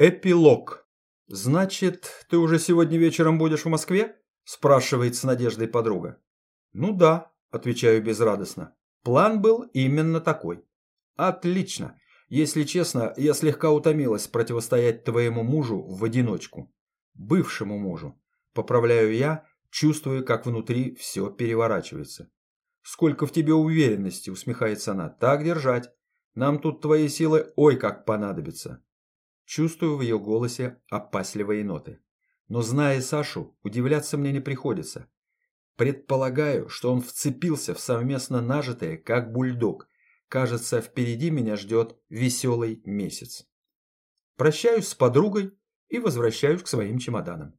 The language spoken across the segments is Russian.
Эпилог. «Значит, ты уже сегодня вечером будешь в Москве?» – спрашивает с надеждой подруга. «Ну да», – отвечаю безрадостно. «План был именно такой». «Отлично. Если честно, я слегка утомилась противостоять твоему мужу в одиночку. Бывшему мужу. Поправляю я, чувствую, как внутри все переворачивается. «Сколько в тебе уверенности!» – усмехается она. «Так держать. Нам тут твои силы ой как понадобятся». Чувствую в ее голосе опасливые ноты. Но зная Сашу, удивляться мне не приходится. Предполагаю, что он вцепился в совместно нажитое, как бульдог. Кажется, впереди меня ждет веселый месяц. Прощаюсь с подругой и возвращаюсь к своим чемоданам.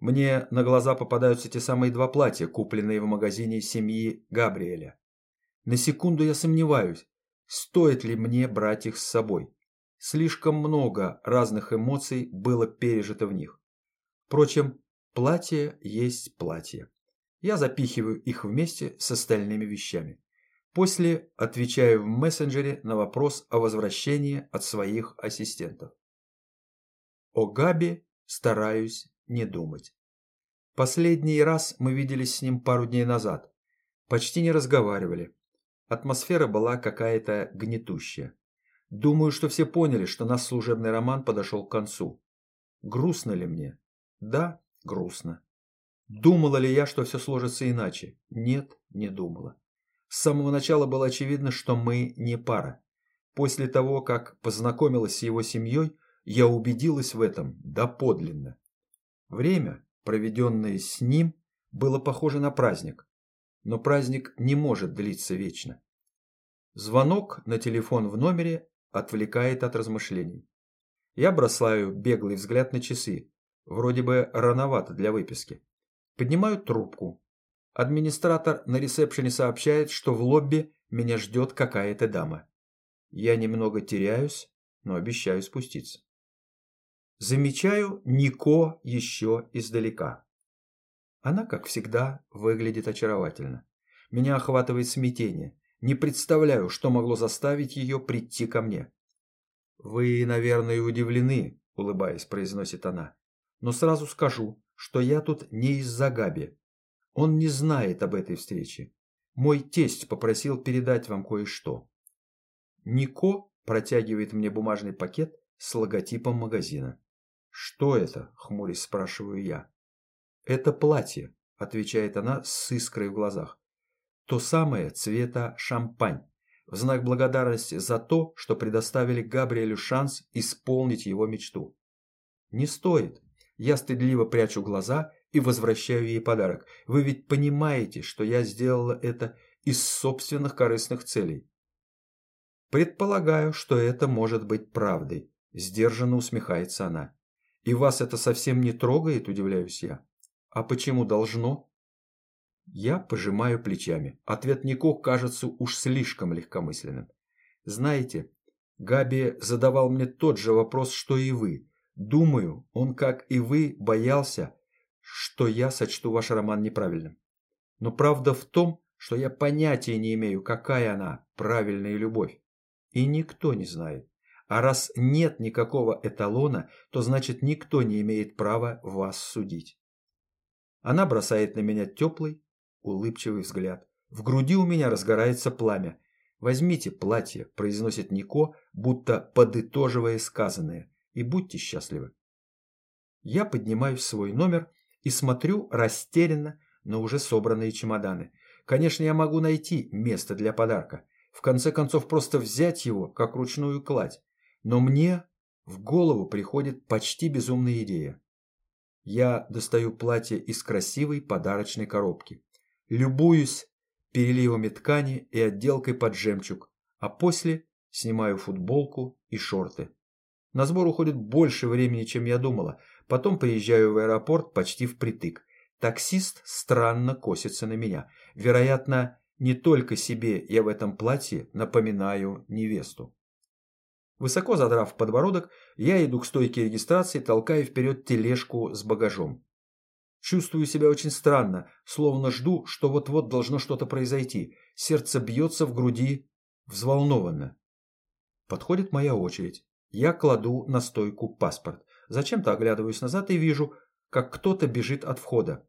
Мне на глаза попадаются те самые два платья, купленные в магазине семьи Габриэля. На секунду я сомневаюсь, стоит ли мне брать их с собой. Слишком много разных эмоций было пережито в них. Впрочем, платье есть платье. Я запихиваю их вместе с остальными вещами. После отвечаю в мессенджере на вопрос о возвращении от своих ассистентов. О Габи стараюсь не думать. Последний раз мы виделись с ним пару дней назад. Почти не разговаривали. Атмосфера была какая-то гнетущая. Думаю, что все поняли, что наш служебный роман подошел к концу. Грустно ли мне? Да, грустно. Думала ли я, что все сложится иначе? Нет, не думала. С самого начала было очевидно, что мы не пара. После того, как познакомилась с его семьей, я убедилась в этом доподлинно. Время, проведенное с ним, было похоже на праздник. Но праздник не может длиться вечно. Звонок на телефон в номере отвлекает от размышлений. Я бросаю беглый взгляд на часы. Вроде бы рановато для выписки. Поднимаю трубку. Администратор на ресепшене сообщает, что в лобби меня ждет какая-то дама. Я немного теряюсь, но обещаю спуститься. Замечаю Нико еще издалека. Она, как всегда, выглядит очаровательно. Меня охватывает смятение. Не представляю, что могло заставить ее прийти ко мне. «Вы, наверное, удивлены», – улыбаясь, произносит она. «Но сразу скажу, что я тут не из-за Габи. Он не знает об этой встрече. Мой тесть попросил передать вам кое-что». Нико протягивает мне бумажный пакет с логотипом магазина. «Что это?» – хмурясь спрашиваю я. «Это платье», – отвечает она с искрой в глазах. То самое цвета шампань, в знак благодарности за то, что предоставили Габриэлю шанс исполнить его мечту. Не стоит. Я стыдливо прячу глаза и возвращаю ей подарок. Вы ведь понимаете, что я сделала это из собственных корыстных целей. Предполагаю, что это может быть правдой. Сдержанно усмехается она. И вас это совсем не трогает, удивляюсь я. А почему должно? Я пожимаю плечами. Ответ Нико кажется уж слишком легкомысленным. Знаете, Габи задавал мне тот же вопрос, что и вы. Думаю, он, как и вы, боялся, что я сочту ваш роман неправильным. Но правда в том, что я понятия не имею, какая она, правильная любовь. И никто не знает. А раз нет никакого эталона, то значит никто не имеет права вас судить. Она бросает на меня теплый, улыбчивый взгляд. В груди у меня разгорается пламя. «Возьмите платье», – произносит Нико, будто подытоживая сказанное, – «и будьте счастливы». Я поднимаюсь в свой номер и смотрю растерянно на уже собранные чемоданы. Конечно, я могу найти место для подарка. В конце концов, просто взять его, как ручную кладь. Но мне в голову приходит почти безумная идея. Я достаю платье из красивой подарочной коробки любуюсь переливами ткани и отделкой под жемчуг, а после снимаю футболку и шорты. На сбор уходит больше времени, чем я думала. Потом приезжаю в аэропорт почти впритык. Таксист странно косится на меня. Вероятно, не только себе я в этом платье напоминаю невесту. Высоко задрав подбородок, я иду к стойке регистрации, толкая вперед тележку с багажом. Чувствую себя очень странно, словно жду, что вот-вот должно что-то произойти. Сердце бьется в груди взволнованно. Подходит моя очередь. Я кладу на стойку паспорт. Зачем-то оглядываюсь назад и вижу, как кто-то бежит от входа.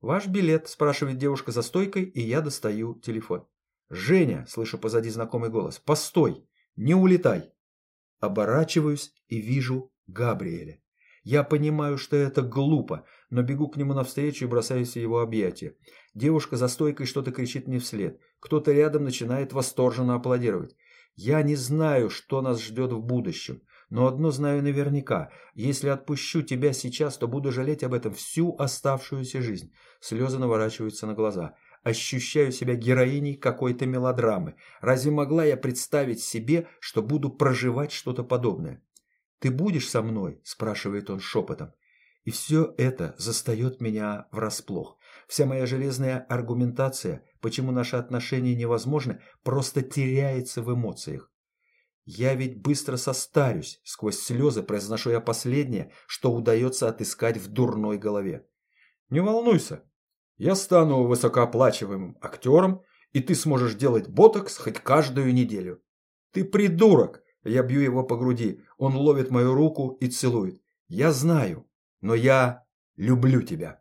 «Ваш билет?» – спрашивает девушка за стойкой, и я достаю телефон. «Женя!» – слышу позади знакомый голос. «Постой! Не улетай!» Оборачиваюсь и вижу Габриэля. Я понимаю, что это глупо, но бегу к нему навстречу и бросаюсь в его объятия. Девушка за стойкой что-то кричит мне вслед. Кто-то рядом начинает восторженно аплодировать. Я не знаю, что нас ждет в будущем, но одно знаю наверняка. Если отпущу тебя сейчас, то буду жалеть об этом всю оставшуюся жизнь. Слезы наворачиваются на глаза. Ощущаю себя героиней какой-то мелодрамы. Разве могла я представить себе, что буду проживать что-то подобное? «Ты будешь со мной?» – спрашивает он шепотом. И все это застает меня врасплох. Вся моя железная аргументация, почему наши отношения невозможны, просто теряется в эмоциях. Я ведь быстро состарюсь, сквозь слезы произношу я последнее, что удается отыскать в дурной голове. Не волнуйся, я стану высокооплачиваемым актером, и ты сможешь делать ботокс хоть каждую неделю. Ты придурок! Я бью его по груди, он ловит мою руку и целует. Я знаю, но я люблю тебя.